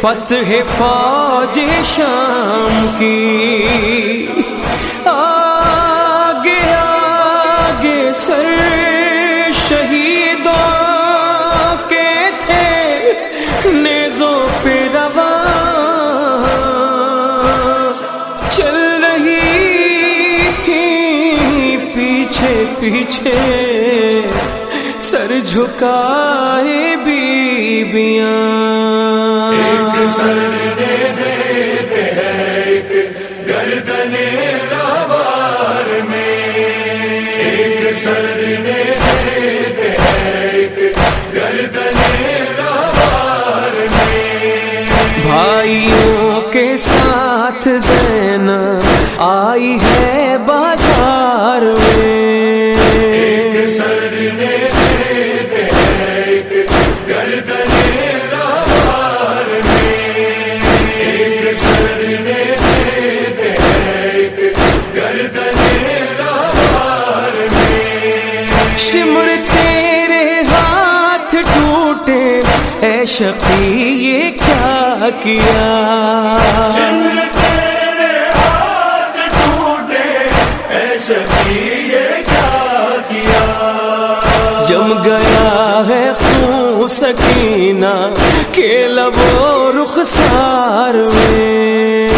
فتح فوج شام کی۔ آگے آگے سر شہیدوں کے تھے، نیزوں پہ روا چل رہی تھی پیچھے پیچھے۔ سر جھکائے بیبیاں۔ بھائیوں کے ساتھ زین آئی ہے اے شقی یہ کیا کیا؟ یہ کیا کیا جم گیا ہے خون سکینہ کے لبو رخسار میں۔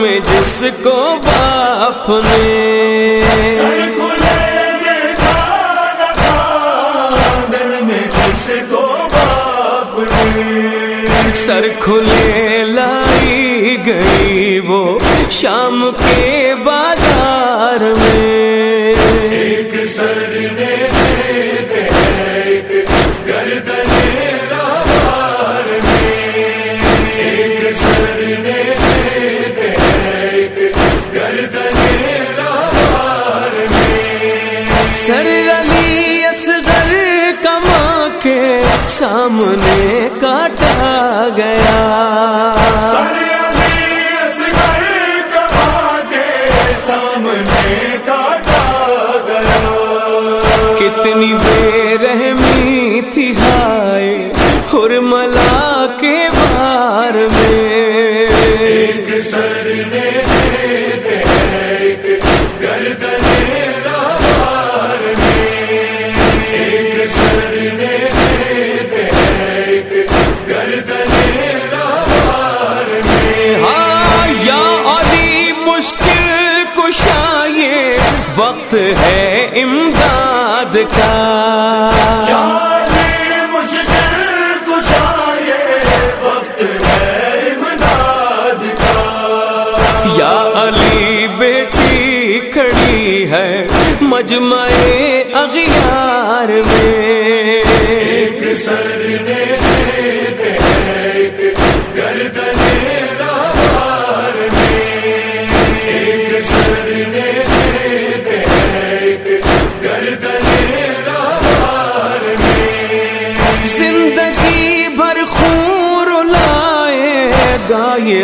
میں جس کو باپ نے سر کھلے لائی گئی وہ شام کے بازار سامنے کاٹا گیا۔ سامنے کاٹا گیا کتنی بے رحمی تھی ہائے حرملا کے بار میں۔ وقت ہے امداد کا۔ یاری مشکل کشا یہ وقت ہے امداد کا۔ یا علی بیٹی کھڑی ہے مجمع اغیار میں۔ ایک سر پہ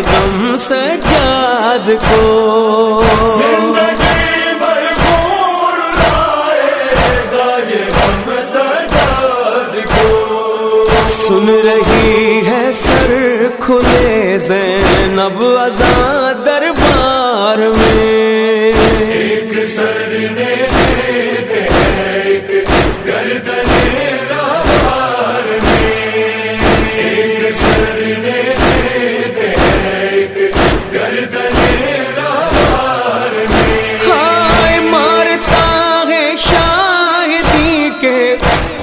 غم سجاد کو۔ زندگی بھر خون لائے گا یہ غم سجاد کو۔ سن رہی ہے سر کھلے زینب ازاں دربار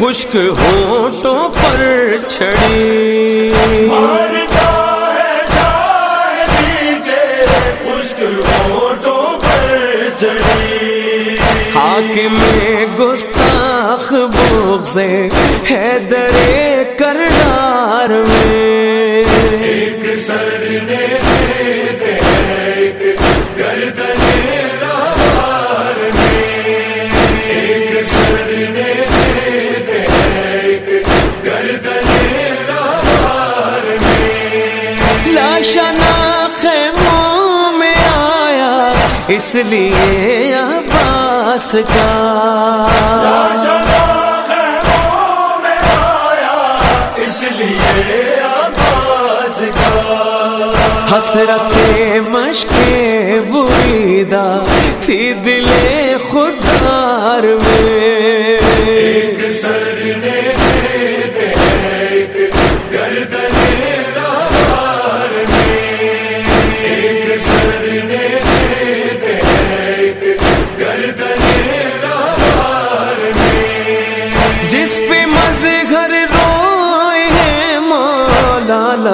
خشک ہونٹوں پر چھڑی۔ مارتا ہے شاہدی کے خشک ہونٹوں پر حاکم گستاخ بغض حیدر کردار میں۔ ایک سر نے میں خیموں میں آیا، اس لیے عباس کا۔ خیموں میں آیا اس لیے عباس کا حسرت مشق بریدہ تھی دل